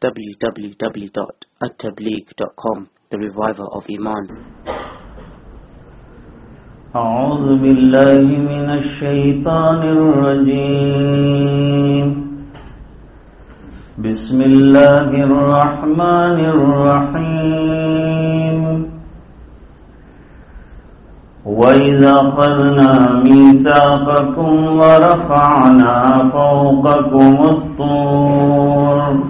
www.attableek.com The Reviver of Iman. أعوذ بالله من الشيطان الرجيم. بسم الله الرحمن الرحيم. وإذا أخذنا ميثاقكم ورفعنا فوقكم الطور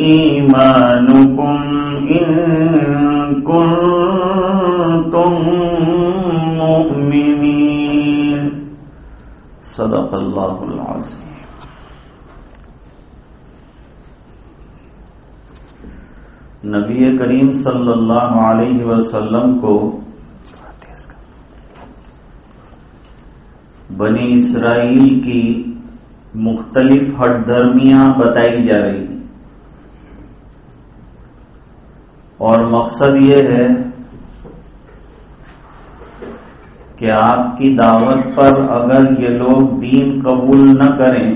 إيمانكم إن كنتم مؤمنين. صدق الله العظيم. نبی کریم صلی اللہ علیہ وسلم کو بنی اسرائیل کی مختلف ہٹ دھرمیاں بتائی جا رہی اور مقصد یہ ہے کہ آپ کی دعوت پر اگر یہ لوگ دین قبول نہ کریں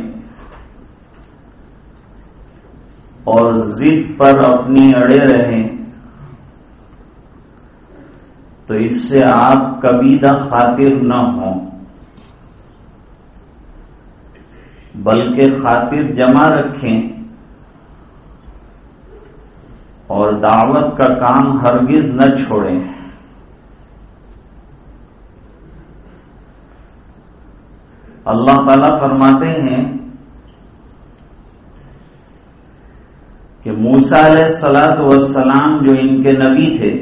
اور ضد پر اپنی اڑے رہیں، تو اس سے آپ کبھی نہ خاطر نہ ہوں۔ بلکہ خاطر جمع رکھیں۔ اور دعوت کا کام ہرگز نہ چھوڑیں۔ اللہ تعالی فرماتے ہیں کہ موسا علیہ سلاد وسلام جو ان کے نبی تھے،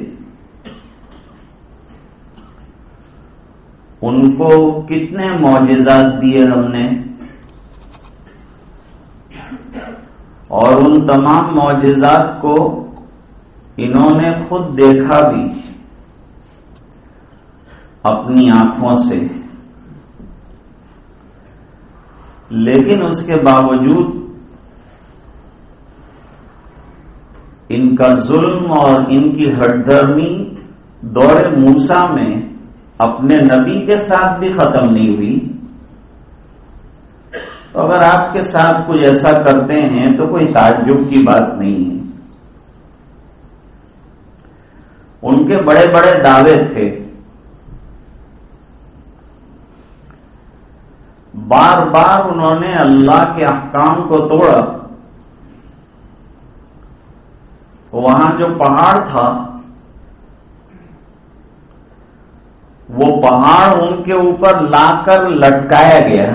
ان کو کتنے معجزات دیے ہم نے، اور ان تمام معجزات کو انہوں نے خود دیکھا بھی اپنی آنکھوں سے۔ لیکن اس کے باوجود ان کا ظلم اور ان کی ہٹ دھرمی دور موسا میں اپنے نبی کے ساتھ بھی ختم نہیں ہوئی۔ تو اگر آپ کے ساتھ کچھ ایسا کرتے ہیں تو کوئی تعجب کی بات نہیں ہے۔ ان کے بڑے بڑے دعوے تھے۔ بار بار انہوں نے اللہ کے احکام کو توڑا۔ وہاں جو پہاڑ تھا، وہ پہاڑ ان کے اوپر لا کر لٹکایا گیا۔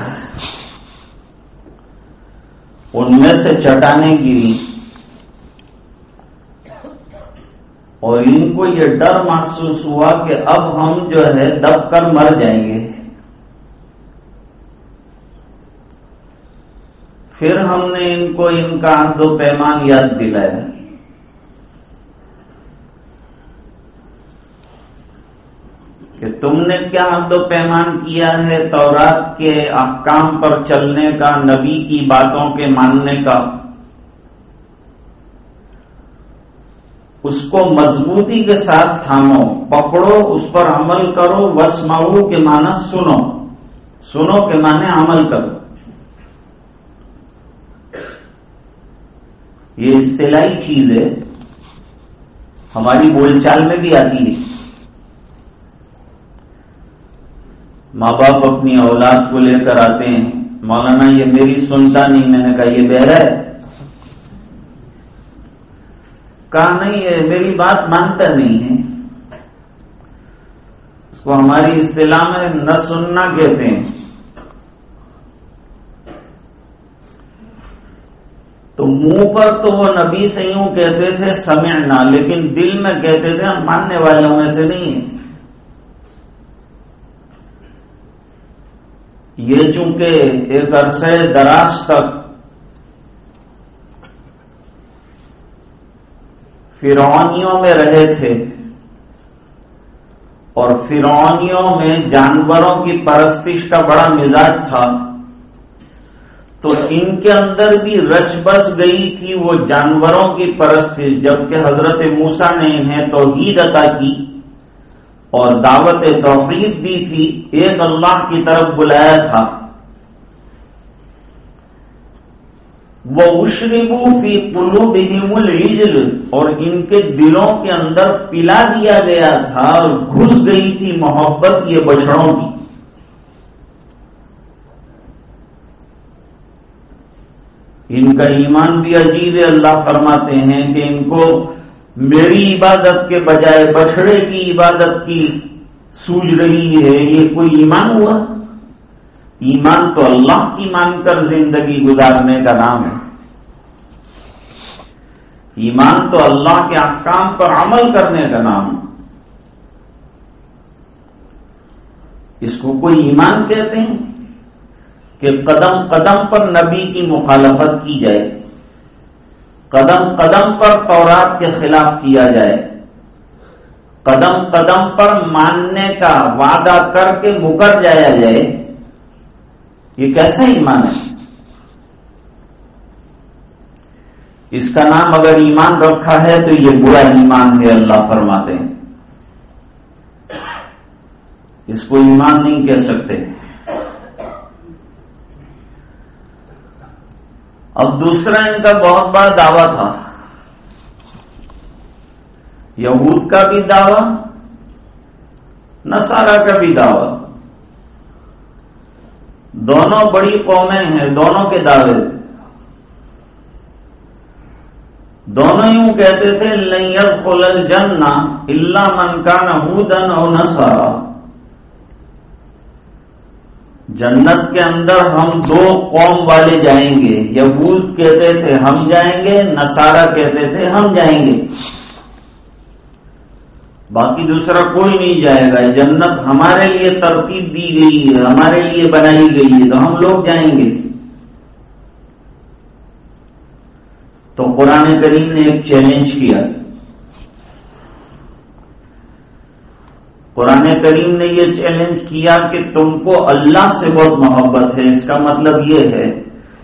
ان میں سے چٹانے گری۔ اور ان کو یہ ڈر محسوس ہوا کہ اب ہم جو ہے دب کر مر جائیں گے۔ پھر ہم نے ان کو ان کا دو پیمان یاد دلایا۔ کہ تم نے کیا حد و پیمان کیا ہے تورات کے احکام پر چلنے کا، نبی کی باتوں کے ماننے کا؟ اس کو مضبوطی کے ساتھ تھامو، پکڑو، اس پر عمل کرو وسماؤ کے معنی سنو۔ سنو کے معنی عمل کرو۔ یہ اصطلاحی چیز ہے۔ ہماری بول چال میں بھی آتی ہے۔ ماں باپ اپنی اولاد کو لے کر آتے ہیں۔ مولانا، یہ میری سنتا نہیں میں نے کہا یہ بہرا ہے۔ کہا، نہیں ہے میری بات مانتا نہیں ہے. اس کو ہماری اصطلاح میں نہ سننا کہتے ہیں۔ تو منہ پر تو وہ نبی سے یوں کہتے تھے، سمعنا، لیکن دل میں کہتے تھے، ہم ماننے والوں میں سے نہیں ہیں. یہ چونکہ ایک عرصے دراز تک فرونیوں میں رہے تھے اور فرونیوں میں جانوروں کی پرستش کا بڑا مزاج تھا، تو ان کے اندر بھی رچ بس گئی تھی وہ جانوروں کی پرستش۔ جبکہ حضرت موسا نے انہیں توحید عطا کی اور دعوت توفیق دی تھی، ایک اللہ کی طرف بلایا تھا۔ وہ اشربو فی کلو العجل۔ اور ان کے دلوں کے اندر پلا دیا گیا تھا، اور گھس گئی تھی محبت یہ بچڑوں کی۔ ان کا ایمان بھی عجیب اللہ فرماتے ہیں کہ ان کو میری عبادت کے بجائے بچڑے کی عبادت کی سوج رہی ہے۔ یہ کوئی ایمان ہوا؟ ایمان تو اللہ کی مان کر زندگی گزارنے کا نام ہے۔ ایمان تو اللہ کے احکام پر عمل کرنے کا نام اس کو کوئی ایمان کہتے ہیں کہ قدم قدم پر نبی کی مخالفت کی جائے، قدم قدم پر تورات کے خلاف کیا جائے، قدم قدم پر ماننے کا وعدہ کر کے مکر جایا جائے۔ یہ کیسا ایمان ہے؟ اس کا نام اگر ایمان رکھا ہے تو یہ برا ایمان ہے، اللہ فرماتے ہیں۔ اس کو ایمان نہیں کہہ سکتے۔ اب دوسرا ان کا بہت بڑا دعویٰ تھا۔ یہود کا بھی دعویٰ نسارا کا بھی دعویٰ۔ دونوں بڑی قومیں ہیں، دونوں کے دعوے دونوں یوں کہتے تھے لئر فلل جن اللہ من کا نہ اور نسارا جنت کے اندر ہم دو قوم والے جائیں گے، یہود کہتے تھے ہم جائیں گے نسارا کہتے تھے ہم جائیں گے۔ باقی دوسرا کوئی نہیں جائے گا۔ جنت ہمارے لیے ترتیب دی گئی ہے، ہمارے لیے بنائی گئی ہے، تو ہم لوگ جائیں گے۔ تو قرآن کریم نے ایک چیلنج کیا۔ قرآن کریم نے یہ چیلنج کیا کہ تم کو اللہ سے بہت محبت ہے۔ اس کا مطلب یہ ہے،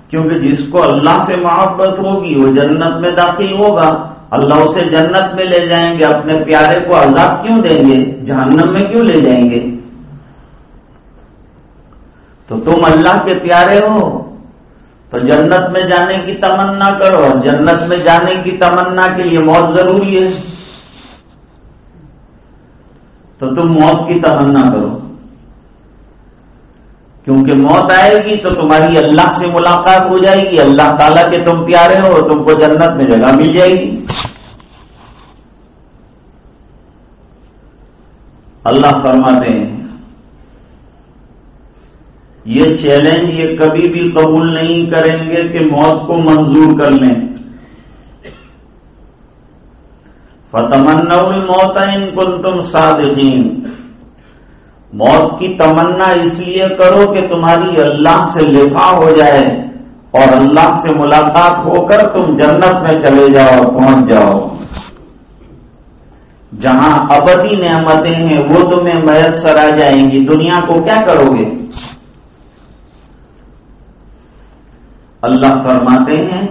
کیونکہ جس کو اللہ سے محبت ہوگی، وہ جنت میں داخل ہوگا۔ اللہ اسے جنت میں لے جائیں گے، اپنے پیارے کو عذاب کیوں دیں گے؟ جہنم میں کیوں لے جائیں گے؟ تو تم اللہ کے پیارے ہو، تو جنت میں جانے کی تمنا کرو اور جنت میں جانے کی تمنا کے لیے موت ضروری ہے۔ تو تم موت کی تمنا کرو۔ کیونکہ موت آئے گی تو تمہاری اللہ سے ملاقات ہو جائے گی۔ اللہ تعالیٰ کے تم پیارے ہو تم کو جنت میں جگہ مل جائے گی۔ اللہ فرماتے ہیں، یہ چیلنج یہ کبھی بھی قبول نہیں کریں گے کہ موت کو منظور کر لیں۔ فتمن موت ان کن تم صادقین موت کی تمنا اس لیے کرو کہ تمہاری اللہ سے لفا ہو جائے اور اللہ سے ملاقات ہو کر تم جنت میں چلے جاؤ پہنچ جاؤ۔ جہاں ابدی نعمتیں ہیں، وہ تمہیں میسر آ جائیں گی۔ دنیا کو کیا کرو گے؟ اللہ فرماتے ہیں،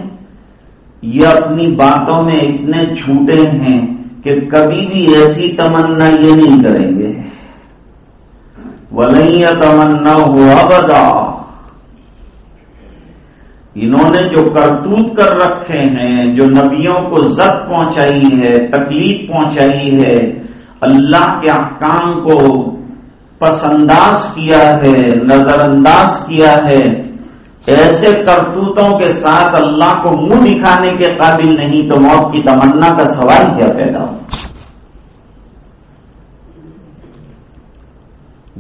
یہ اپنی باتوں میں اتنے چھوٹے ہیں کہ کبھی بھی ایسی تمنا یہ نہیں کریں گے۔ ولی تمنا ہوا بدا انہوں نے جو کرتوت کر رکھے ہیں، جو نبیوں کو زد پہنچائی ہے، تکلیف پہنچائی ہے، اللہ کے احکام کو پسنداز کیا ہے نظر انداز کیا ہے، ایسے کرتوتوں کے ساتھ اللہ کو منہ دکھانے کے قابل نہیں، تو موت کی تمنا کا سوال کیا پیدا ہو؟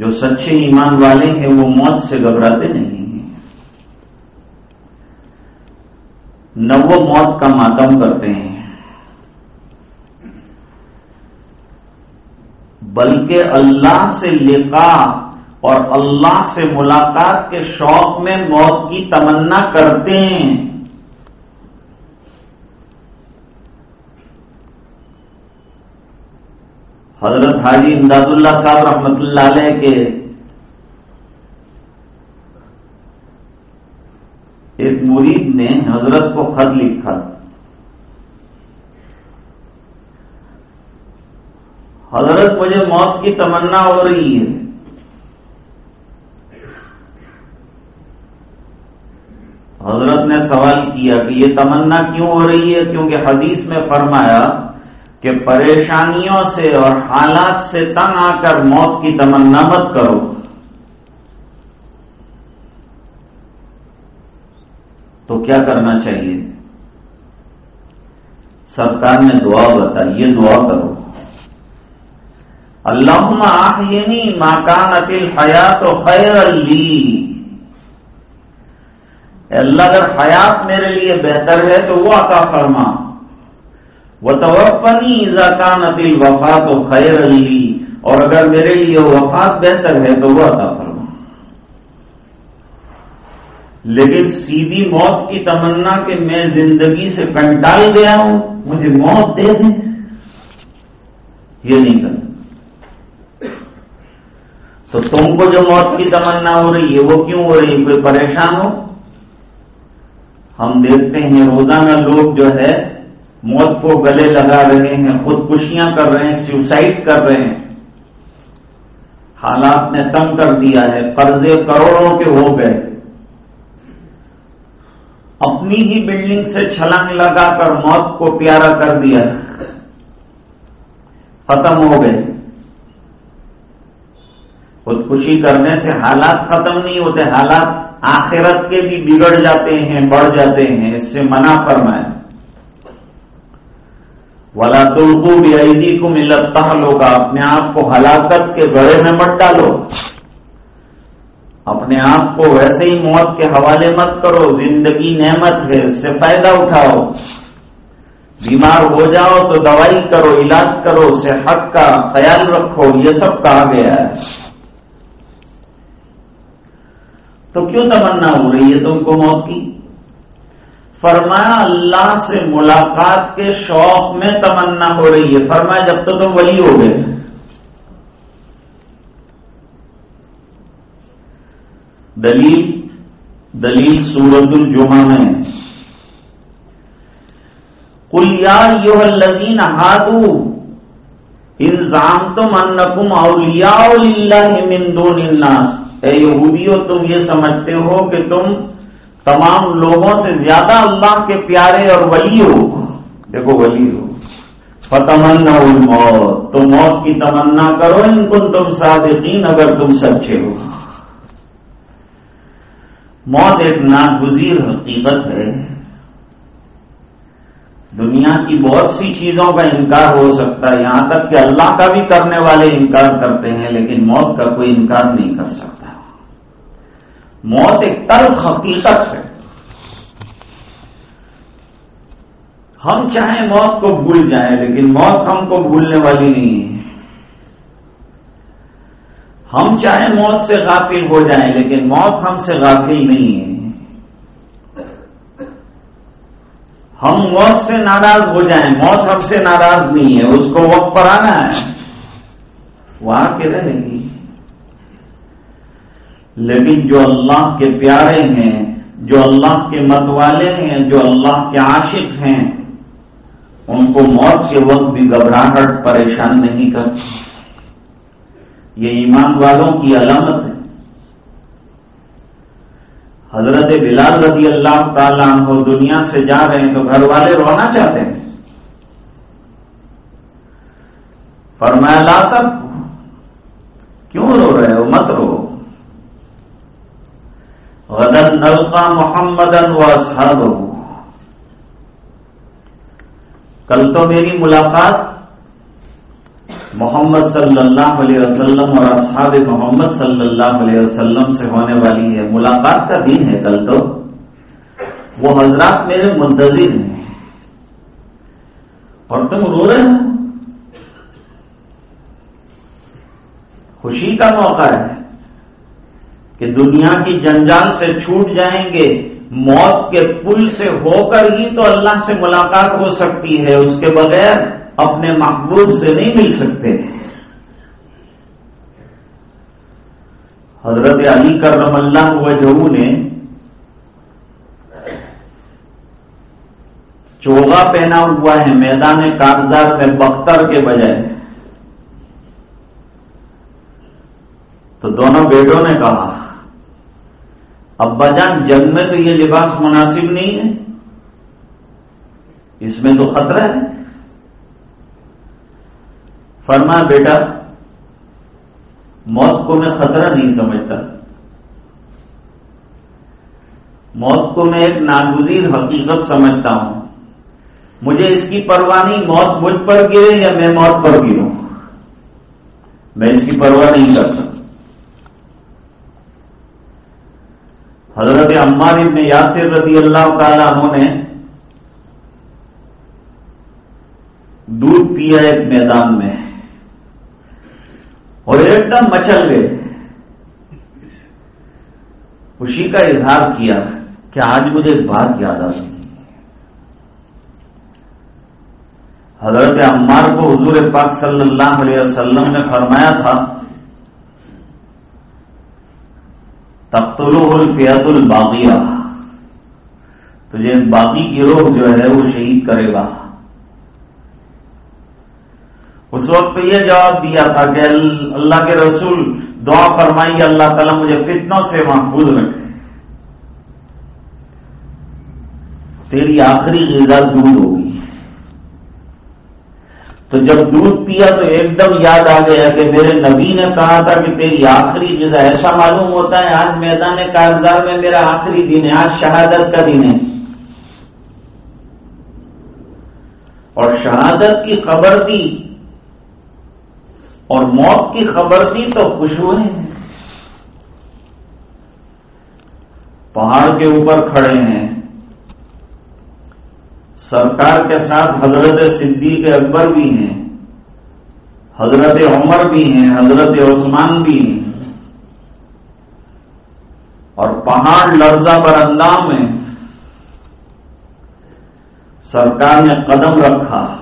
جو سچے ایمان والے ہیں، وہ موت سے گھبراتے نہیں ہیں۔ نہ وہ موت کا ماتم کرتے ہیں۔ بلکہ اللہ سے لقا اور اللہ سے ملاقات کے شوق میں موت کی تمنا کرتے ہیں۔ حضرت حاجی امداد اللہ صاحب رحمت اللہ علیہ کے ایک مرید نے حضرت کو خط لکھا۔ حضرت مجھے موت کی تمنا ہو رہی ہے۔ حضرت نے سوال کیا کہ یہ تمنا کیوں ہو رہی ہے؟ کیونکہ حدیث میں فرمایا کہ پریشانیوں سے اور حالات سے تنگ آ کر موت کی تمنا مت کرو۔ تو کیا کرنا چاہیے؟ سرکار نے دعا بتائی یہ دعا کرو۔ اللہ آخینی ماکان اکیل حیات و خیر اللی اللہ، اگر حیات میرے لیے بہتر ہے تو وہ عطا فرما۔ وہ توفنی کان اکیل وفات و خیر علی اور اگر میرے لیے وفات بہتر ہے تو وہ عطا فرما۔ لیکن سیدھی موت کی تمنا کہ میں زندگی سے کنٹال گیا ہوں، مجھے موت دے دیں۔ یہ نہیں کرنا۔ تو تم کو جو موت کی تمنا ہو رہی ہے، وہ کیوں ہو رہی ہے؟ کوئی پریشان ہو؟ ہم دیکھتے ہیں روزانہ لوگ جو ہے موت کو گلے لگا رہے ہیں، خودکشیاں کر رہے ہیں سوسائڈ کر رہے ہیں۔ حالات نے تنگ کر دیا ہے، قرضے کروڑوں کے ہو گئے۔ اپنی ہی بلڈنگ سے چھلانگ لگا کر موت کو پیارا کر دیا۔ ختم ہو گئے۔ خودکشی کرنے سے حالات ختم نہیں ہوتے، حالات آخرت کے بھی بگڑ جاتے ہیں، بڑھ جاتے ہیں، اس سے منع فرمائے۔ ولا تلکو بھی کو ملتا لوگا اپنے آپ کو ہلاکت کے گڑے میں مت ڈالو۔ اپنے آپ کو ویسے ہی موت کے حوالے مت کرو۔ زندگی نعمت ہے، اس سے فائدہ اٹھاؤ۔ بیمار ہو جاؤ تو دوائی کرو، علاج کرو، صحت کا خیال رکھو۔ یہ سب کہا گیا ہے۔ تو کیوں تمنا ہو رہی ہے تم کو موت کی؟ فرمایا اللہ سے ملاقات کے شوق میں تمنا ہو رہی ہے۔ فرمایا جب تو تم ولی ہو گئے۔ دلیل دلیل سورت الجمہ میں۔ کل یا یو الذین ہادو انزام تم انکم اولیاء اللہ من دون الناس۔ اے یہودیو، تم یہ سمجھتے ہو کہ تم تمام لوگوں سے زیادہ اللہ کے پیارے اور ولی ہو۔ دیکھو ولی ہو۔ فتمنا الموت۔ تو موت کی تمنا کرو۔ ان کو تم صادقین اگر تم سچے ہو۔ موت ایک ناگزیر حقیقت ہے۔ دنیا کی بہت سی چیزوں کا انکار ہو سکتا ہے۔ یہاں تک کہ اللہ کا بھی کرنے والے انکار کرتے ہیں، لیکن موت کا کوئی انکار نہیں کر سکتا۔ موت ایک تلخ حقیقت ہے۔ ہم چاہیں موت کو بھول جائیں، لیکن موت ہم کو بھولنے والی نہیں ہے۔ ہم چاہیں موت سے غافل ہو جائیں، لیکن موت ہم سے غافل نہیں ہے۔ ہم موت سے ناراض ہو جائیں، موت ہم سے ناراض نہیں ہے۔ اس کو وقت پر آنا ہے۔ وہاں کے رہے گی۔ لیکن جو اللہ کے پیارے ہیں، جو اللہ کے مت والے ہیں، جو اللہ کے عاشق ہیں، ان کو موت کے وقت بھی گھبراہٹ، پریشان نہیں کرتی۔ یہ ایمان والوں کی علامت ہے۔ حضرت بلال رضی اللہ تعالیٰ عنہ دنیا سے جا رہے ہیں تو گھر والے رونا چاہتے ہیں۔ فرمایا، لا تب کیوں رو رہے ہو؟ مت رو۔ غدن نلقا محمد و اصحاب کل تو میری ملاقات محمد صلی اللہ علیہ وسلم اور اصحاب محمد صلی اللہ علیہ وسلم سے ہونے والی ہے ملاقات کا دن ہے کل تو. وہ حضرات میرے منتظر ہیں. اور تم رو رہے ہو؟ خوشی کا موقع ہے. کہ دنیا کی جنجال سے چھوٹ جائیں گے، موت کے پل سے ہو کر ہی تو اللہ سے ملاقات ہو سکتی ہے، اس کے بغیر اپنے محبوب سے نہیں مل سکتے۔ حضرت علی کرم اللہ وجہ نے چوگا پہنا ہوا ہے میدان کاغذات میں بختر کے بجائے۔ تو دونوں بیٹوں نے کہا ابا جان جنگ میں تو یہ لباس مناسب نہیں ہے۔ اس میں تو خطرہ ہے۔ فرما بیٹا، موت کو میں خطرہ نہیں سمجھتا۔ موت کو میں ایک ناگزیر حقیقت سمجھتا ہوں۔ مجھے اس کی پرواہ نہیں، موت مجھ پر گرے یا میں موت پر گروں۔ میں اس کی پرواہ نہیں کرتا۔ حضرت عمار ابن یاسر رضی اللہ تعالیٰ عنہ نے دودھ پیا ایک میدان میں اور ایک دم مچل گئے۔ خوشی کا اظہار کیا کہ آج مجھے ایک بات یاد آ سکی حضرت عمار کو حضور پاک صلی اللہ علیہ وسلم نے فرمایا تھا تختلو الفیت الباغیہ تجھے باقی گروہ جو ہے وہ شہید کرے گا۔ اس وقت یہ جواب دیا تھا کہ اللہ کے رسول دعا فرمائی اللہ تعالیٰ مجھے فتنوں سے محفوظ رکھے۔ تیری آخری غذا دودھ ہوگی۔ تو جب دودھ پیا تو ایک دم یاد آ گیا کہ میرے نبی نے کہا تھا کہ تیری آخری غذا ایسا معلوم ہوتا ہے آج میدان کاغذات میں میرا آخری دن ہے، آج شہادت کا دن ہے۔ اور شہادت کی خبر دی، اور موت کی خبر دی تو خوش ہوئے۔ ہیں پہاڑ کے اوپر کھڑے ہیں۔ سرکار کے ساتھ حضرت صدیق اکبر بھی ہیں، حضرت عمر بھی ہیں، حضرت عثمان بھی ہیں۔ اور پہاڑ لرزہ پر اندام میں سرکار نے قدم رکھا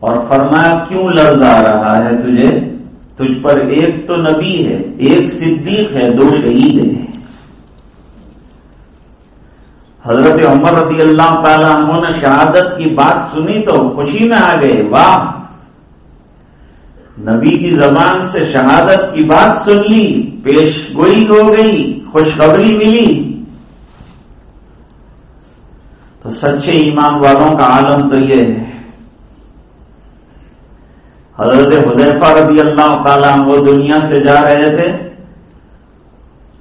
اور فرمایا، کیوں لرز آ رہا ہے تجھے؟ تجھ پر ایک تو نبی ہے، ایک صدیق ہے، دو شہید ہیں۔ حضرت عمر رضی اللہ تعالیٰ عنہ نے شہادت کی بات سنی تو خوشی میں آ گئے، واہ! نبی کی زبان سے شہادت کی بات سن لی، پیش گوئی ہو گئی، خوشخبری ملی۔ تو سچے ایمان والوں کا عالم تو یہ ہے۔ حضرت حضیفہ رضی اللہ تعالیٰ وہ دنیا سے جا رہے تھے۔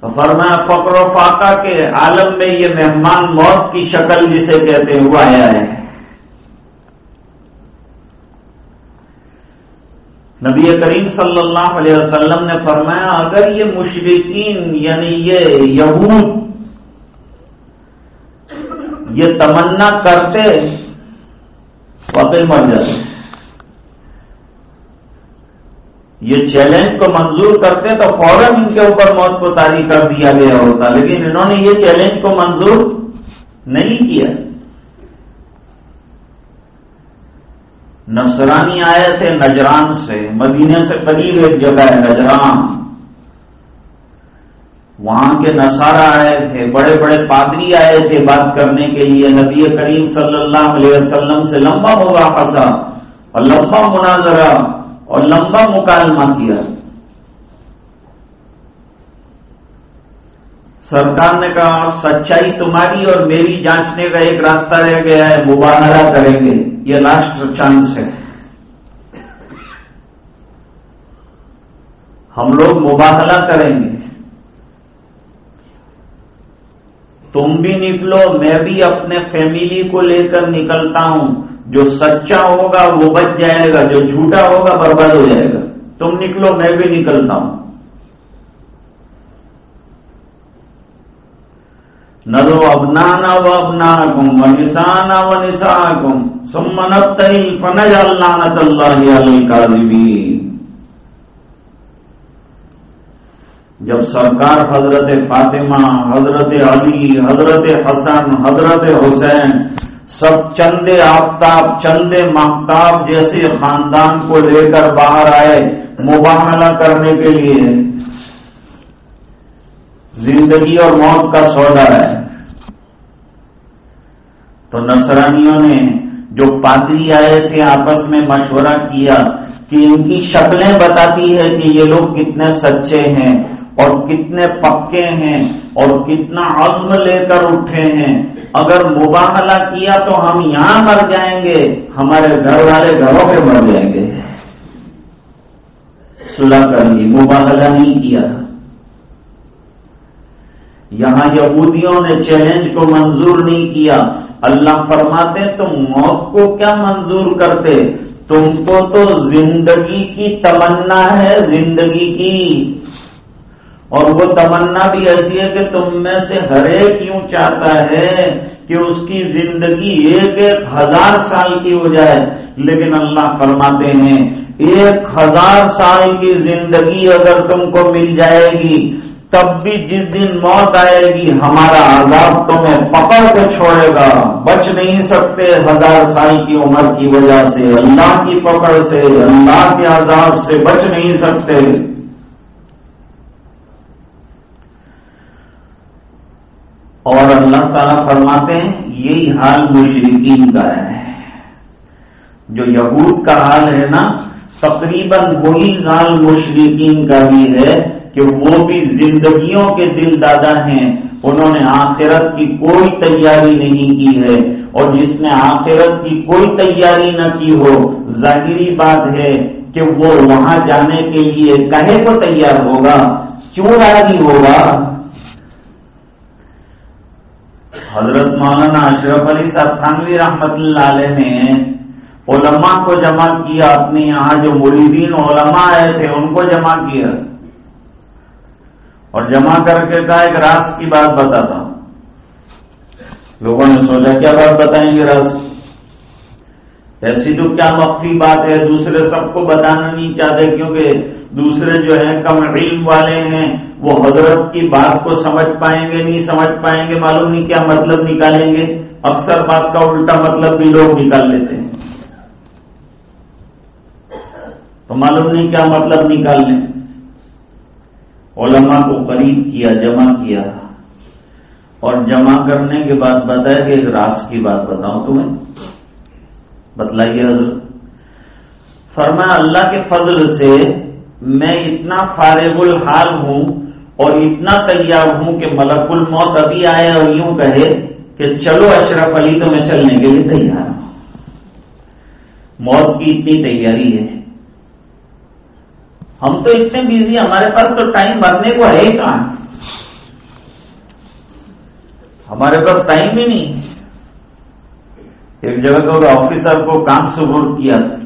تو فرمایا فقر و فاقہ کے عالم میں یہ مہمان موت کی شکل جسے کہتے ہوا آیا ہے۔ نبی کریم صلی اللہ علیہ وسلم نے فرمایا، اگر یہ مشرقین یعنی یہ یہود، یہ تمنا کرتے واقعی مر جاتے یہ چیلنج کو منظور کرتے تو فوراً ان کے اوپر موت کو تاری کر دیا گیا ہوتا، لیکن انہوں نے یہ چیلنج کو منظور نہیں کیا۔ نصرانی آئے تھے نجران سے مدینے سے قریب ایک جگہ ہے، نجران۔ وہاں کے نصارہ آئے تھے، بڑے بڑے پادری آئے تھے بات کرنے کے لیے۔ نبی کریم صلی اللہ علیہ وسلم سے لمبا ہوگا پھنسا اور لمبا مناظرہ۔ اور لمبا مکالمہ کیا۔ سرکار نے کہا سچائی تمہاری اور میری جانچنے کا ایک راستہ رہ گیا ہے مباہرہ کریں گے۔ یہ لاسٹ چانس ہے۔ ہم لوگ مباہلہ کریں گے۔ تم بھی نکلو، میں بھی اپنے فیملی کو لے کر نکلتا ہوں۔ جو سچا ہوگا وہ بچ جائے گا، جو جھوٹا ہوگا برباد ہو جائے گا۔ تم نکلو، میں بھی نکلتا ہوں۔ نہ ابنا و ابنا کم و نسان و نسا کم سمن فنج اللہ اللہ کا جب سرکار حضرت فاطمہ، حضرت علی، حضرت حسن، حضرت حسین سب چندے آفتاب، چندے محتاب جیسے خاندان کو لے کر باہر آئے مباہلہ کرنے کے لیے۔ زندگی اور موت کا سودا ہے۔ تو نصرانیوں نے جو پادری آئے تھے، آپس میں مشورہ کیا کہ ان کی شکلیں بتاتی ہے کہ یہ لوگ کتنے سچے ہیں اور کتنے پکے ہیں اور کتنا عزم لے کر اٹھے ہیں۔ اگر مباہلہ کیا تو ہم یہاں مر جائیں گے، ہمارے گھر والے گھروں پہ مر جائیں گے۔ صلح کر لی مباہلہ نہیں کیا یہاں یہودیوں نے چیلنج کو منظور نہیں کیا۔ اللہ فرماتے، تم موت کو کیا منظور کرتے؟ تم کو تو زندگی کی تمنا ہے، زندگی کی اور وہ تمنا بھی ایسی ہے کہ تم میں سے ہر ایک یوں چاہتا ہے کہ اس کی زندگی ایک ایک ہزار سال کی ہو جائے۔ لیکن اللہ فرماتے ہیں، ایک ہزار سال کی زندگی اگر تم کو مل جائے گی، تب بھی جس دن موت آئے گی، ہمارا عذاب تمہیں پکڑ کے چھوڑے گا۔ بچ نہیں سکتے ہزار سال کی عمر کی وجہ سے، اللہ کی پکڑ سے، اللہ کے عذاب سے بچ نہیں سکتے۔ اور اللہ تعالیٰ فرماتے ہیں، یہی حال مشرقین کا ہے۔ جو یہود کا حال ہے نا، تقریباً وہی حال مشرقین کا بھی ہے کہ وہ بھی زندگیوں کے دل دادا ہیں۔ انہوں نے آخرت کی کوئی تیاری نہیں کی ہے۔ اور جس نے آخرت کی کوئی تیاری نہ کی ہو، ظاہری بات ہے کہ وہ وہاں جانے کے لیے کہے کو تیار ہوگا، کیوں راضی ہوگا؟ حضرت مولانا اشرف علی صاحب تھانوی رحمت اللہ علیہ نے علماء کو جمع کیا، اپنے یہاں جو مریدین علماء آئے تھے، ان کو جمع کیا۔ اور جمع کر کے کہا، ایک راس کی بات بتاتا ہوں۔ لوگوں نے سوچا، کیا بات بتائیں گے راس ایسی تو کیا مخفی بات ہے، دوسرے سب کو بتانا نہیں چاہتے، کیونکہ دوسرے جو ہیں کم علم والے ہیں، وہ حضرت کی بات کو سمجھ پائیں گے، نہیں سمجھ پائیں گے، معلوم نہیں کیا مطلب نکالیں گے۔ اکثر بات کا الٹا مطلب بھی لوگ نکال لیتے ہیں۔ تو معلوم نہیں کیا مطلب نکال لیں علماء کو قریب کیا، جمع کیا۔ اور جمع کرنے کے بعد بتایا کہ ایک راس کی بات بتاؤں تمہیں۔ بتلائیے حضرت۔ فرمایا اللہ کے فضل سے میں اتنا فارغ الحال ہوں اور اتنا تیار ہوں کہ ملک الموت ابھی آئے اور یوں کہے کہ چلو اشرف علی تو میں چلنے کے لیے تیار ہوں۔ موت کی اتنی تیاری ہے۔ ہم تو اتنے بزی ہمارے پاس تو ٹائم مرنے کو ہے ہی کہاں؟ ہمارے پاس ٹائم ہی نہیں۔ ایک جگہ کو آفیسر کو کام سبور کیا۔ تھا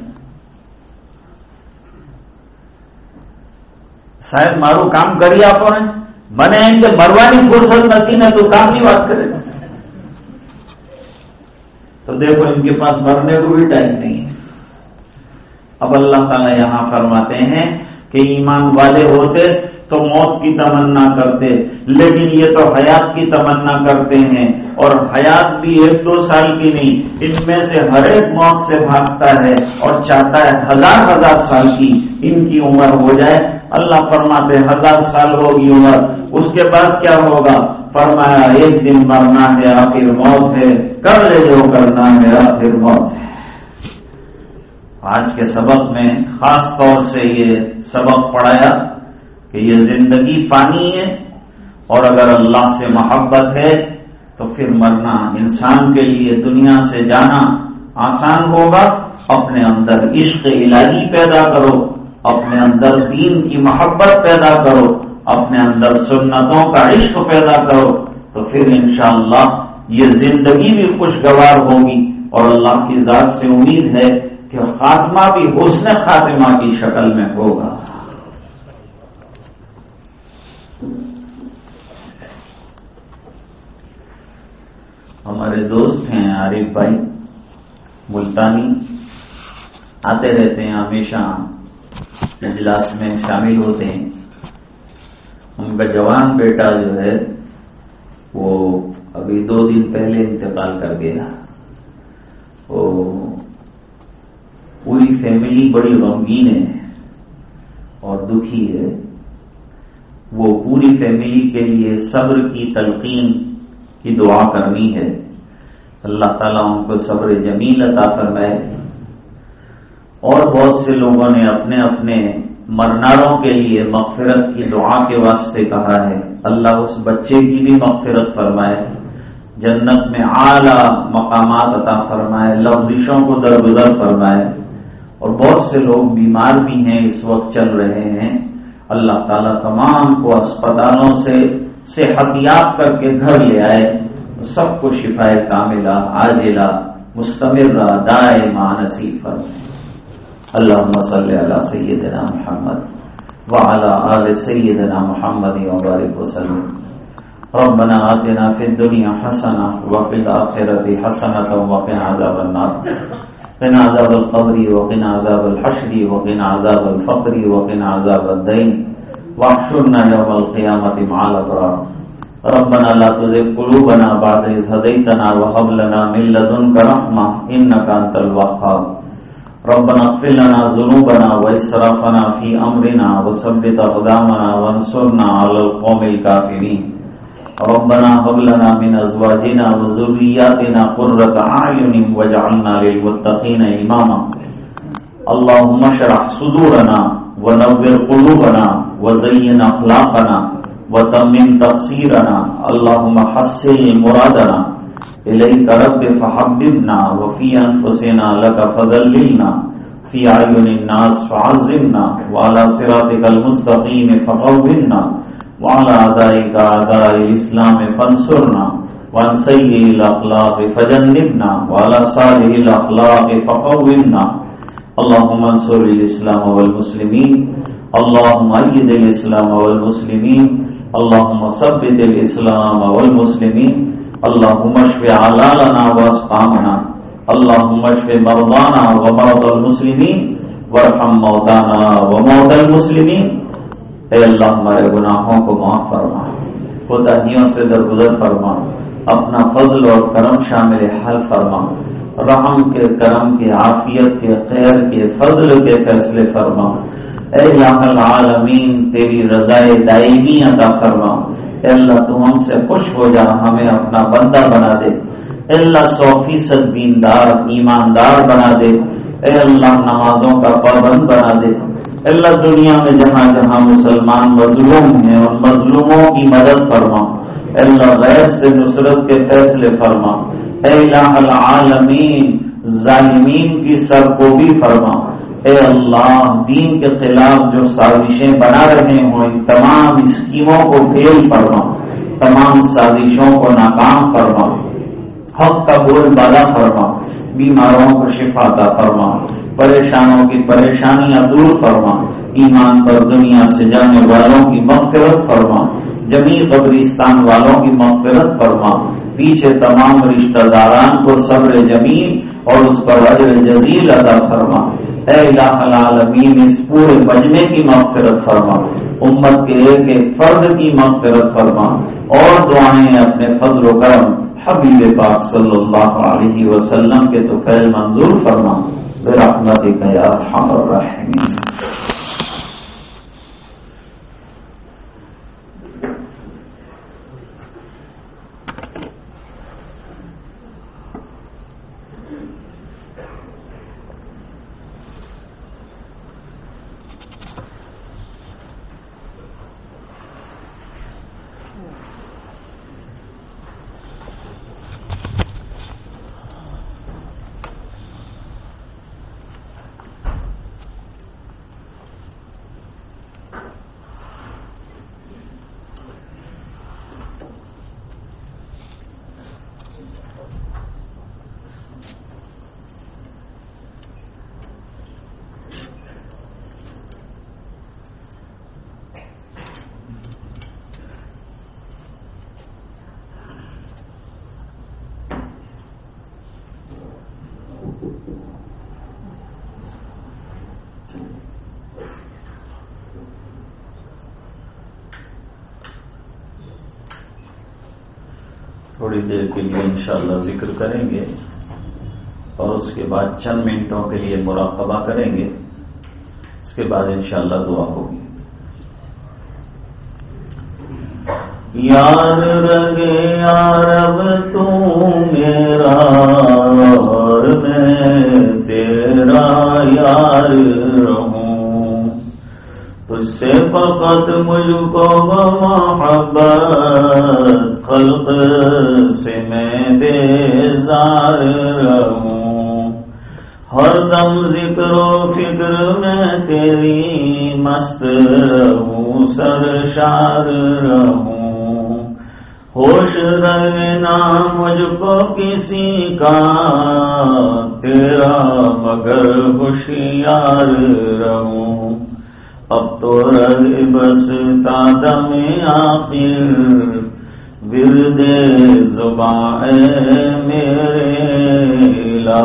شاید مارو کام کری آپ نے بنے کہ مروانی فرصت نتی نہ تو کام نہیں بات کرے تو دیکھو ان کے پاس مرنے کو بھی ٹائم نہیں ہے اب اللہ تعالیٰ یہاں فرماتے ہیں کہ ایمان والے ہوتے تو موت کی تمنا کرتے لیکن یہ تو حیات کی تمنا کرتے ہیں اور حیات بھی ایک دو سال کی نہیں ان میں سے ہر ایک موت سے بھاگتا ہے اور چاہتا ہے ہزار ہزار سال کی ان کی عمر ہو جائے اللہ فرماتے ہزار سال ہوگی عمر، اس کے بعد کیا ہوگا؟ فرمایا، ایک دن مرنا ہے، آخر موت ہے، کر لے جو کرنا ہے، آخر موت ہے۔ آج کے سبق میں خاص طور سے یہ سبق پڑھایا کہ یہ زندگی پانی ہے اور اگر اللہ سے محبت ہے تو پھر مرنا انسان کے لیے، دنیا سے جانا آسان ہوگا۔ اپنے اندر عشق الہی پیدا کرو۔ اپنے اندر دین کی محبت پیدا کرو، اپنے اندر سنتوں کا عشق پیدا کرو، تو پھر انشاءاللہ یہ زندگی بھی خوشگوار ہوگی اور اللہ کی ذات سے امید ہے کہ خاتمہ بھی حسن خاتمہ کی شکل میں ہوگا۔ ہمارے دوست ہیں عارف بھائی، ملتانی، آتے رہتے ہیں ہمیشہ۔ اجلاس میں شامل ہوتے ہیں۔ ان کا جوان بیٹا جو ہے، وہ ابھی دو دن پہلے انتقال کر گیا۔ پوری فیملی بڑی غمگین ہے اور دکھی ہے۔ وہ پوری فیملی کے لیے صبر کی تلقین کی دعا کرنی ہے۔ اللہ تعالیٰ ان کو صبر جمیل عطا فرمائے۔ اور بہت سے لوگوں نے اپنے اپنے مرناروں کے لیے مغفرت کی دعا کے واسطے کہا ہے۔ اللہ اس بچے کی بھی مغفرت فرمائے۔ جنت میں اعلی مقامات عطا فرمائے لفظشوں کو درگزر فرمائے۔ اور بہت سے لوگ بیمار بھی ہیں، اس وقت چل رہے ہیں۔ اللہ تعالیٰ تمام کو اسپتالوں سے صحت یاب کر کے گھر لے آئے۔ سب کو شفا کاملہ، عاجلہ مستمر دائے مانسی فرمائے۔ اللهم صل على سيدنا محمد وعلى آل سيدنا محمد وبارك وسلم. ربنا آتنا في الدنيا حسنة وفي الآخرة حسنة وقنا عذاب النار. قنا عذاب القبر وقنا عذاب الحشر وقنا عذاب الفقر وقنا عذاب الدين واحشرنا يوم القيامة مع الأبرار ربنا لا تزغ قلوبنا بعد إذ هديتنا وهب لنا من لدنك رحمة إنك أنت الوهاب ربنا اغفر لنا ذنوبنا وإسرافنا في أمرنا وثبت أقدامنا وانصرنا على القوم الكافرين ربنا هب لنا من أزواجنا وذرياتنا قرة أعين واجعلنا للمتقين إماما اللهم اشرح صدورنا ونور قلوبنا وزين أخلاقنا وتمم تقصيرنا اللهم حسن مرادنا إليك رب فحببنا وفي أنفسنا لك فذللنا في عيون الناس فعزمنا وعلى صراطك المستقيم فقومنا وعلى أعدائك أعداء الإسلام فانصرنا وعن سيء الأخلاق فجنبنا وعلى صالح الأخلاق فقومنا اللهم انصر الإسلام والمسلمين اللهم أيد الإسلام والمسلمين اللهم ثبت الإسلام والمسلمين اللهم اشف علالنا واسقامنا اللهم اشف مرضانا ومرض المسلمين وارحم موتانا وموت المسلمين اے اللہ، ہمارے گناہوں کو معاف فرما۔ خدائیوں سے درگزر فرما۔ اپنا فضل اور کرم شامل حل فرما۔ رحم کے، کرم کے، عافیت کے، خیر کے، فضل کے فیصلے فرما۔ اے العالمین، تیری رضائے دائمی عطا فرما۔ اے اللہ تو ہم سے خوش ہو جا، ہمیں اپنا بندہ بنا دے۔ اے اللہ سو فیصد دیندار، ایماندار بنا دے۔ اے اللہ، نمازوں کا پابند بنا دے۔ اے اللہ دنیا میں جہاں جہاں مسلمان مظلوم ہیں اور مظلوموں کی مدد فرما۔ اے اللہ غیر سے نصرت کے فیصلے فرما۔ اے اللہ العالمین، ظالمین کی سر کو بھی فرما۔ اے اللہ دین کے خلاف جو سازشیں بنا رہے ہوں، ان تمام اسکیموں کو فیل فرما تمام سازشوں کو ناکام فرما حق کا بول بالا فرما بیماروں کو شفا شفاتا فرما پریشانوں کی پریشانیاں دور فرما ایمان پر دنیا سے جانے والوں کی مغفرت فرما جمی قبرستان والوں کی مغفرت فرما پیچھے تمام رشتہ داران کو صبر جمیل اور اس پر اجر جزیل ادا فرما اے الہ العالمین، اس پورے بجنے کی مغفرت فرما۔ امت کے ایک ایک فرد کی مغفرت فرما۔ اور دعائیں اپنے فضل و کرم حبیب پاک صلی اللہ علیہ وسلم کے تو خیر منظور فرما۔ برحمتک یا ارحم الراحمین تھوڑی دیر کے لیے انشاءاللہ ذکر کریں گے اور اس کے بعد چند منٹوں کے لیے مراقبہ کریں گے، اس کے بعد انشاءاللہ دعا ہوگی۔ یار رنگ یارب تو میرا اور میں تیرا یار رہوں۔ تجھ سے فقط مجھ کو محبت خلق سے میں بیزار رہوں۔ ہر دم ذکر و فکر میں تیری مست رہوں، سرشار رہوں۔ ہوش رہنا مجھ کو کسی کا، تیرا مگر ہوشیار رہوں۔ اب تو رگ بس تادم آخر ورد زبان میرے لا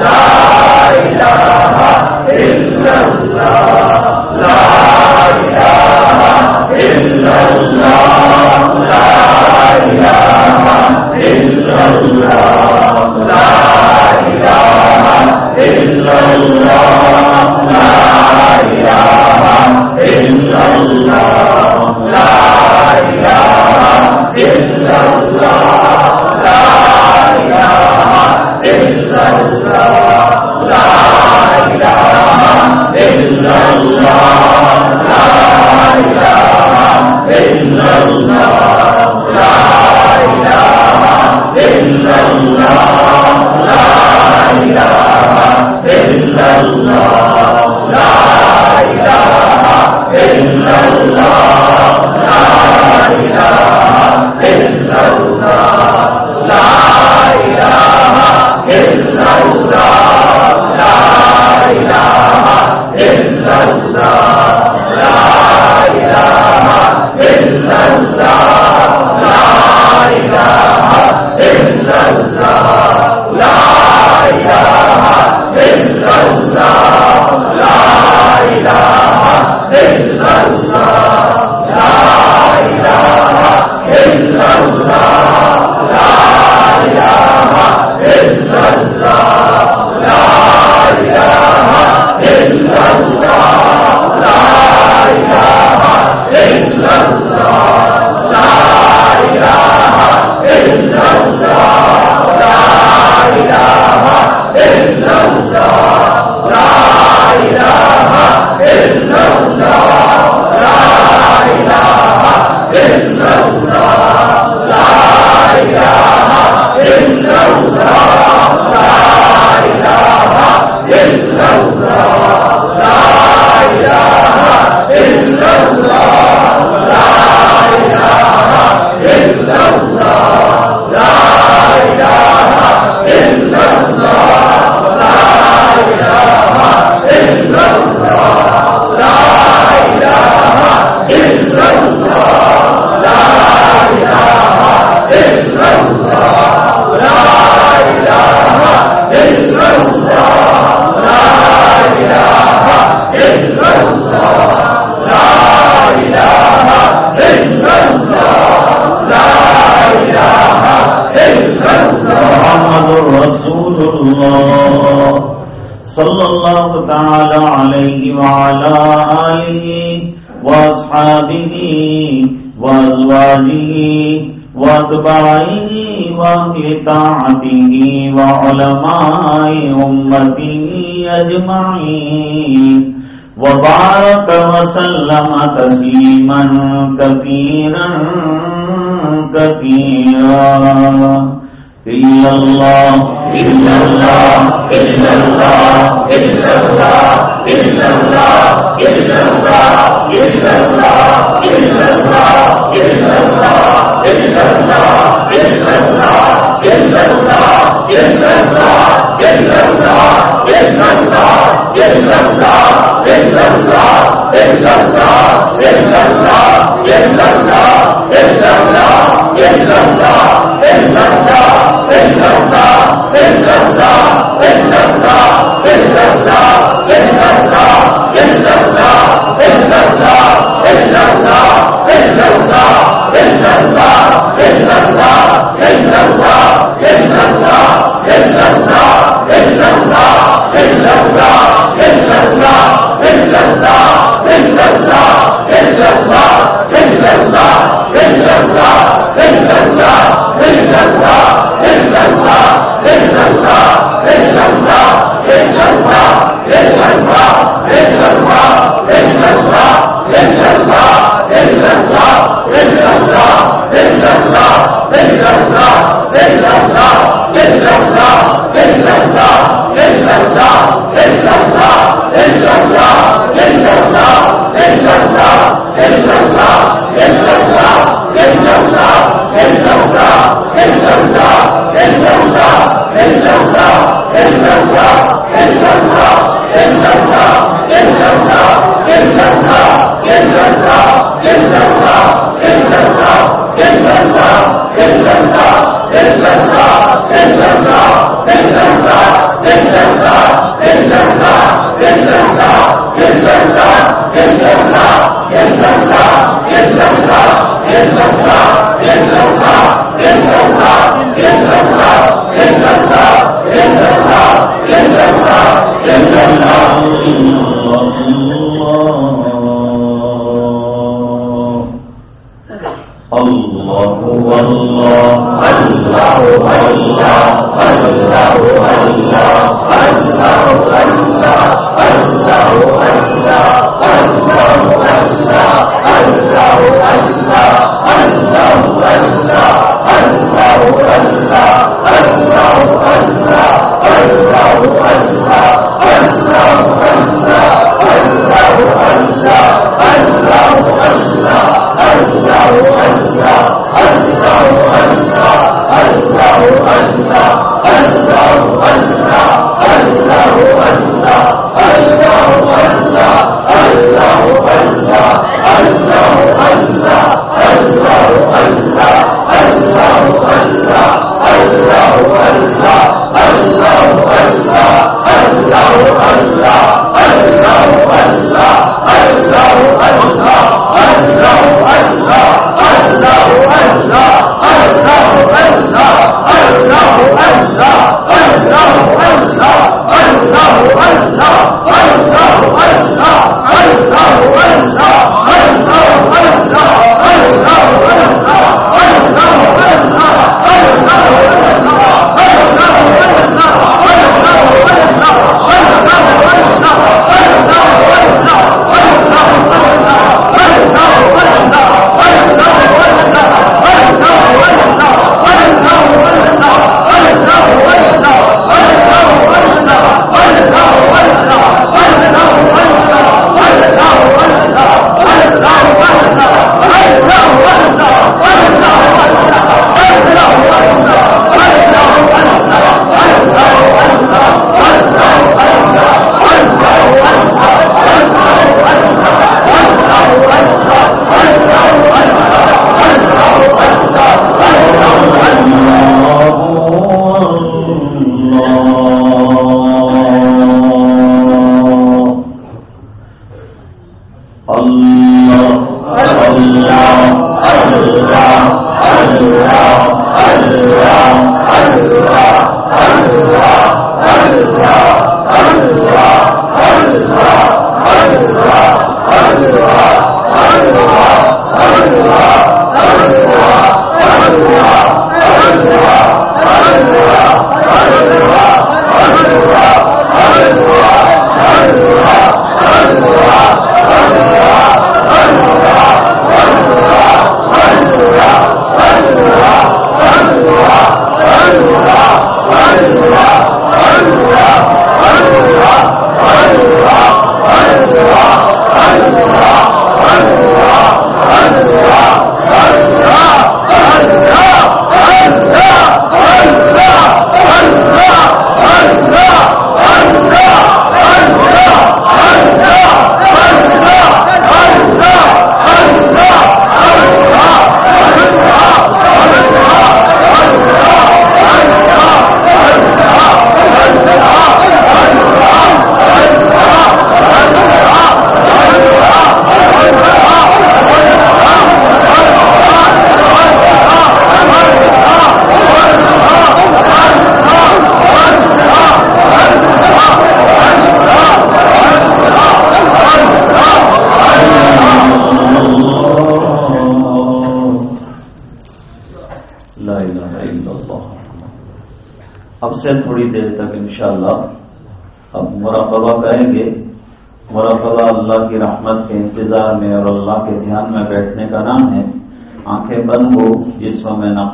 اللہ علماء امتی اجمعین وبارك وسلم تسليما كثيرا كثيرا. إلا الله Yes, sir, sir. Yes, sir, sir. Yes, sir, sir. اللہ Yeah. 天上下，天上下，天上下，天上下，天上下，天上下，天上下，天上下。人生杀人生杀人生杀人生杀人生杀人生杀人生杀人生杀人生杀人生杀人生杀人生杀人生杀人生杀人生杀人生杀人生杀人生人生人生人生人生 اللہ أستغفر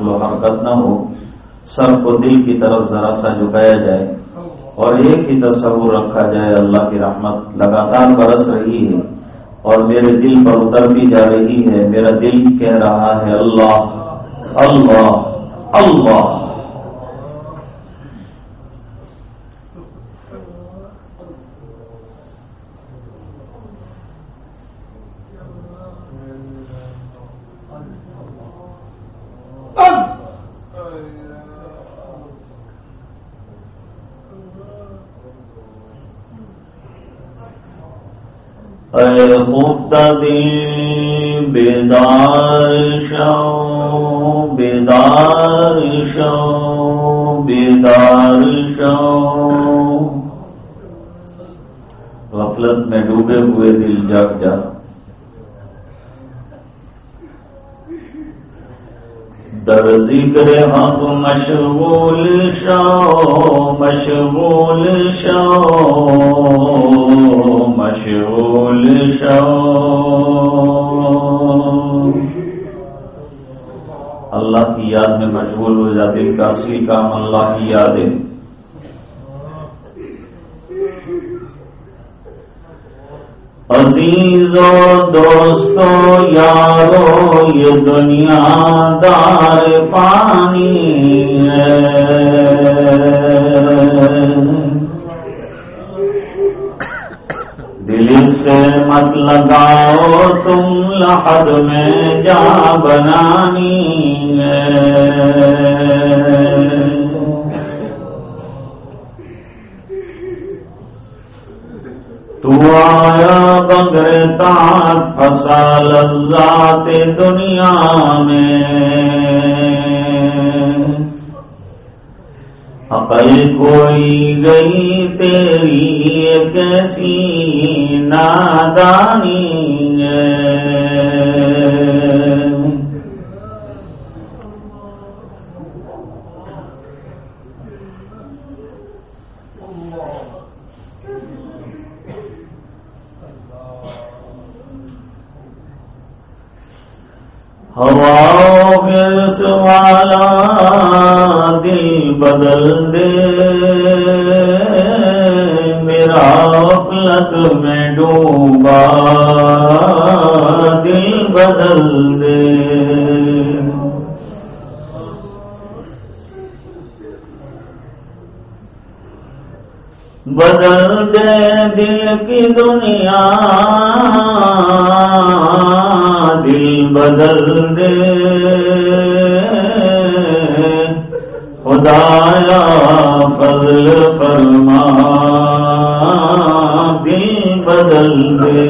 و حرکت نہ ہو سر کو دل کی طرف ذرا سا جھکایا جائے اور ایک ہی تصور رکھا جائے، اللہ کی رحمت لگاتار برس رہی ہے اور میرے دل پر اتر بھی جا رہی ہے۔ میرا دل کہہ رہا ہے، اللہ اللہ اللہ۔ مفتدی بیدار شو بیدار شو بیدار شو غفلت میں ڈوبے ہوئے دل جگ جا۔ در ذکر حق مشغول شو مشغول شو مشغول شو اللہ کی یاد میں مشغول ہو جاتے کا اصلی کام اللہ کی یاد ہے۔ عزیزو، دوستو، یارو، یہ دنیا دار پانی دل سے مت لگاؤ، تم لحد میں جا بنانی تو آیا بغرتا پھنسا لذات دنیا میں۔ عقل کوئی گئی تیری کیسی نادانی ہے۔ ہوا والا دل بدل دے۔ میرا فلک میں ڈوبا دل بدل دے۔ بدل دے دل کی دنیا دل بدل دے خدایا فضل فرما، دل بدل دے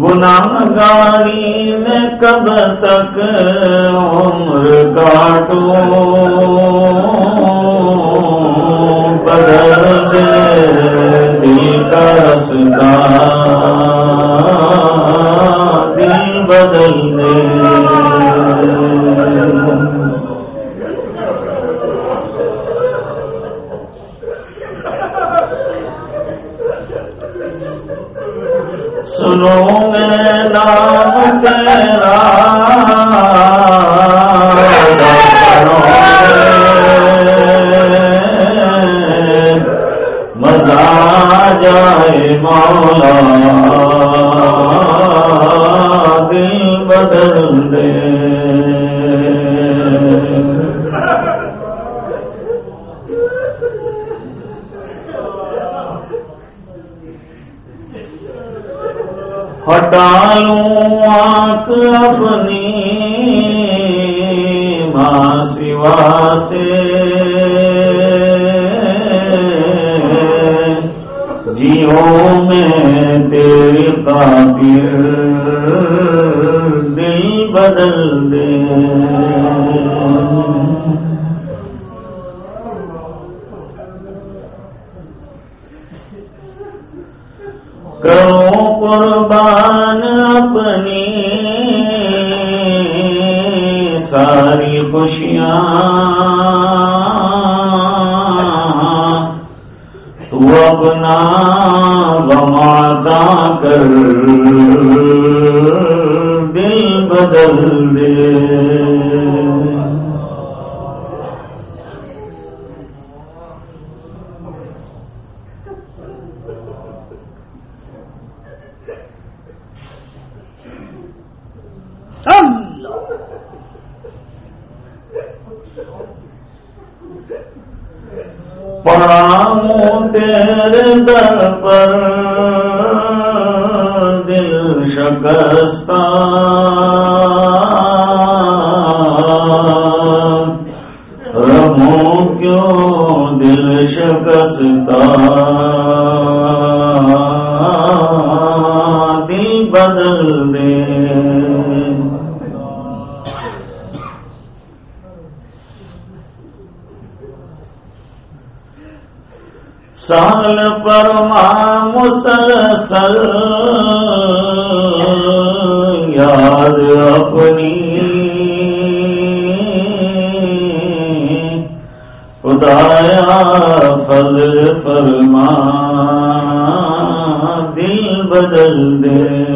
گناہ گاری میں کب تک عمر کاٹو بدل دل کا رستا دل بدل دے سنو میں نام تیرا جائے مولا۔ دل بدل دے۔ ہٹالوں آنکھ اپنی ماں سوا سے۔ جیو میں تیری خاطر دل بدل دے۔ کرو قربان اپنی ساری خوشیاں تو اپنا گماتا کر۔ دل بدل دے۔ پڑھاؤں تیرے در پر دل شکستہ۔ رمو کیوں دل شکستہ؟ سال پرما مسلسل یاد اپنی۔ خدایا فضل فرما دل بدل دے۔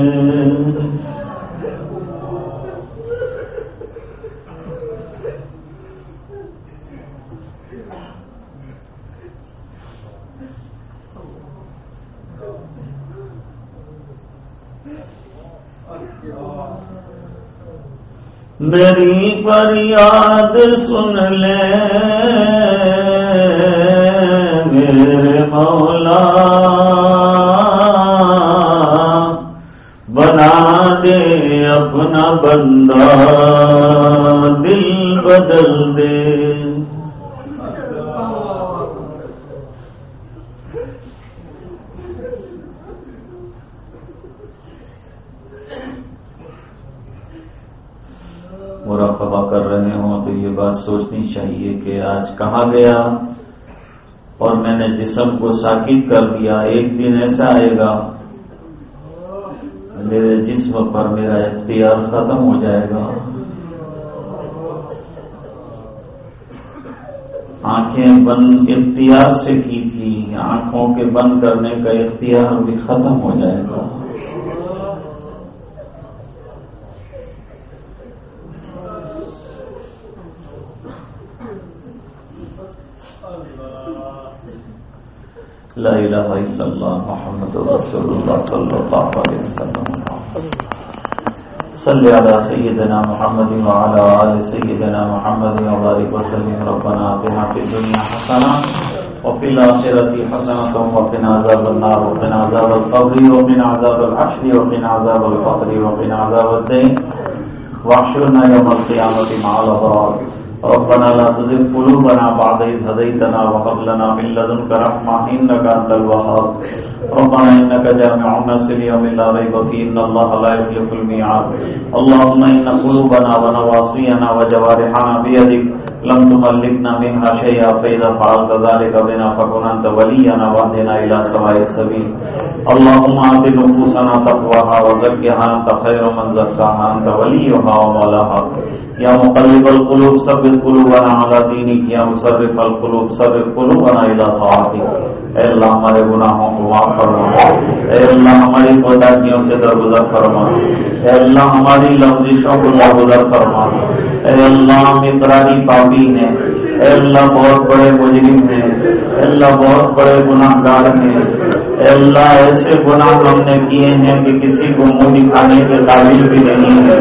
میری فریاد سن لے۔ میرے مولا بنا دے اپنا بندہ دل بدل دے مراقبہ کر رہے ہوں تو یہ بات سوچنی چاہیے کہ آج کہاں گیا اور میں نے جسم کو ساکت کر دیا، ایک دن ایسا آئے گا، میرے جسم پر میرا اختیار ختم ہو جائے گا۔ آنکھیں بند، اختیار سے کی تھی، آنکھوں کے بند کرنے کا اختیار بھی ختم ہو جائے گا۔ لا الہ الا اللہ محمد رسول اللہ صلی اللہ علیہ وسلم. صلی علی سیدنا محمد وعلى آل سیدنا محمد وبارک وسلم. ربنا آتنا فی الدنیا حسنہ وفي الآخرة حسنة وقنا عذاب النار. وقنا عذاب القبر وقنا عذاب الحشر وقنا عذاب الفقر وقنا عذاب الدين. واحشرنا يوم القيامة مع الأبرار. ربنا لا تزغ قلوبنا بعد إذ هديتنا وهب لنا من لدنك رحمة إنك أنت الوهاب. ربنا إنك جامع الناس ليوم لا ريب فيه. إن الله لا يخلف الميعاد. اللهم إن قلوبنا ونواصينا وجوارحنا بيدك لم تملكنا منها شيئا، فإذا فعلت ذلك بنا فكن أنت ولينا واهدنا إلى سواء السبيل. اللهم آت نفوسنا تقواها وزكها أنت خير من زكاها، أنت وليها ومولاها. یا مقلب القلوب سب قلوبنا على دینک، یا مصرف القلوب ثبت قلوبنا الى طاعتک۔ اے اللہ ہمارے گناہوں کو معاف فرما۔ اے اللہ ہماری کوتاہیوں سے درگزر فرما۔ اے اللہ ہماری لفظشوں کو درگزر فرما۔ اے اللہ مقراری پاپی ہیں اے اللہ بہت بڑے مجرم ہیں، اے اللہ بہت بڑے گناہ گار ہیں۔ اے اللہ ایسے گناہ ہم نے کیے ہیں کہ کسی کو منہ دکھانے کے قابل بھی نہیں ہے۔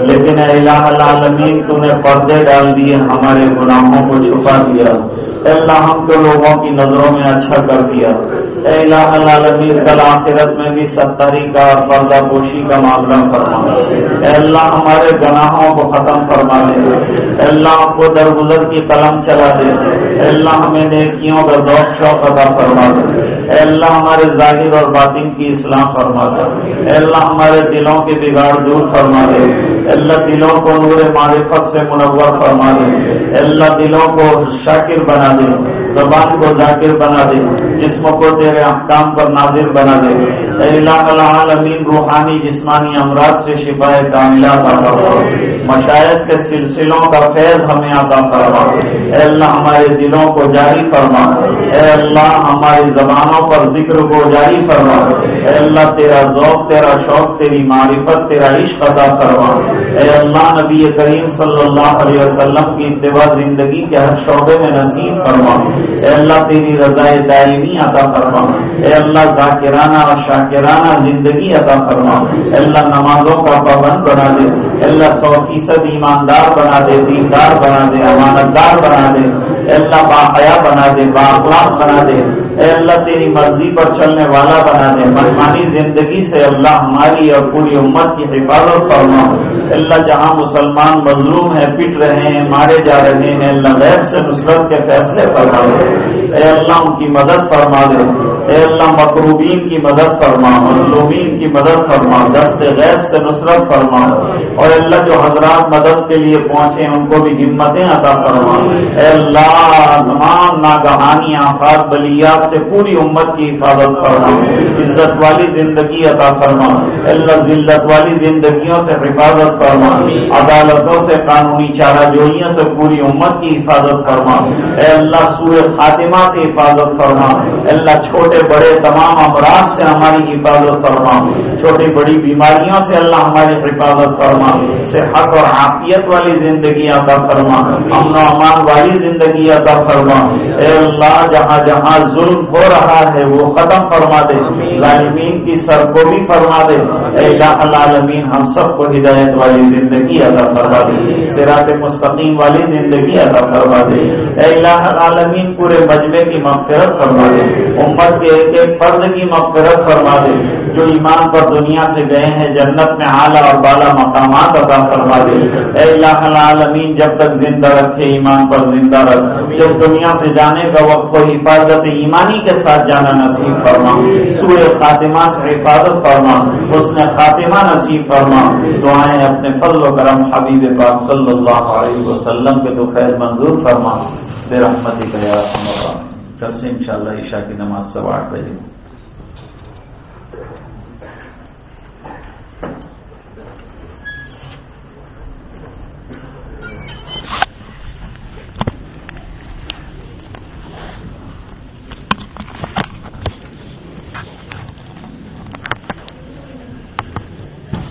لیکن الہ العالمین تو نے پردے ڈال دیے، ہمارے گناہوں کو چھپا دیا۔ اے اللہ، ہم کو لوگوں کی نظروں میں اچھا کر دیا۔ الہ العالمین، کل آخرت میں بھی ستاری کا پردہ پوشی کا معاملہ فرما اے اللہ، ہمارے گناہوں کو ختم فرما دے۔ اے اللہ، ہم کو درگزر کی قلم چلا دے۔ اے اللہ، ہمیں نیکیوں کا ذوق شوق ادا فرما دے۔ اے اللہ، ہمارے ظاہر اور باطن کی اصلاح فرما دے۔ اے اللہ، ہمارے دلوں کے بگاڑ دور فرما دے۔ اللہ، دلوں کو نور معرفت سے منور فرما دے۔ اللہ، دلوں کو شاکر بنا دے۔ زبان کو ذاکر بنا دے۔ جسم کو تیرے تیرے احکام پر نازل بنا دے۔ اے اللہ العالمین روحانی جسمانی امراض سے شفا کاملہ عطا فرما۔ مشاہد کے سلسلوں کا فیض ہمیں عطا فرما۔ اے اللہ ہمارے دلوں کو جاری فرما۔ اے اللہ ہماری زبانوں پر ذکر کو جاری فرما۔ اے اللہ تیرا ذوق، تیرا شوق، تیری معرفت، تیرا عشق عطا فرما۔ اے اللہ نبی کریم صلی اللہ علیہ وسلم کی اتباع زندگی کے ہر شعبے میں نصیب فرما۔ اے اللہ تیری رضاء دائمی عطا فرما۔ اے اللہ ذاکرانہ اور شاکرانہ زندگی عطا فرما۔ اے اللہ نمازوں کا پابند بنا دے۔ اے اللہ سو فیصد ایماندار بنا دے، دیندار بنا دے امانت دار بنا دے۔ اے اللہ باحیا بنا دے باخلاق بنا دے۔ اے اللہ، تیری مرضی پر چلنے والا بنا دے۔ مہمانی زندگی سے اللہ ہماری اور پوری امت کی حفاظت فرما۔ اللہ، جہاں مسلمان مظلوم ہیں پٹ رہے ہیں، مارے جا رہے ہیں، اللہ غیر سے نصرت کے فیصلے فرما دے۔ اے اللہ، ان کی مدد فرما دے۔ اے اللہ، مقروبین کی مدد فرما۔ مظلومین کی مدد فرما۔ دست غیب سے نصرت فرما۔ اور اللہ، جو حضرات مدد کے لیے پہنچے، ان کو بھی ہمتیں عطا فرما۔ اے اللہ تمام ناگہانی آفات بلیات سے پوری امت کی حفاظت فرما۔ عزت والی زندگی عطا فرما۔ اللہ ذلت والی زندگیوں سے حفاظت فرما۔ عدالتوں سے قانونی چارہ جوئیوں سے پوری امت کی حفاظت فرما۔ اے اللہ سور خاتمہ سے حفاظت فرما۔ اللہ چھوٹے چھوٹے بڑے تمام امراض سے ہماری حفاظت فرما۔ چھوٹی بڑی بیماریوں سے اللہ ہماری حفاظت فرما۔ صحت اور عافیت والی زندگی عطا فرما۔ امن و امان والی زندگی عطا فرما۔ اے اللہ، جہاں جہاں ظلم ہو رہا ہے، وہ ختم فرما دے۔ ظالمین کی سر کو بھی فرما دے۔ اے العالمین، ہم سب کو ہدایت والی زندگی عطا فرما دے۔ سراط مستقیم والی زندگی عطا فرما دے۔ اے العالمین، پورے مجمے کی مغفرت فرما دے۔ امت کے ایک ایک فرد کی مغفرت فرما دے۔ جو ایمان پر دنیا سے گئے ہیں، جنت میں اعلیٰ اور بالا مقامات ادا فرما دے۔ اے اللہ العالمین، جب تک زندہ رکھے، ایمان پر زندہ رکھ۔ جب دنیا سے جانے کا وقت و حفاظت ایمانی کے ساتھ جانا نصیب فرما۔ سور خاتمہ سے حفاظت فرما۔ اس نے خاتمہ نصیب فرما۔ دعائیں اپنے فضل و کرم حبیب پاک صلی اللہ علیہ وسلم کے تو خیر منظور فرما۔ بے رحمتی کا کل سے انشاءاللہ عشاء کی نماز سوا آٹھ بجے۔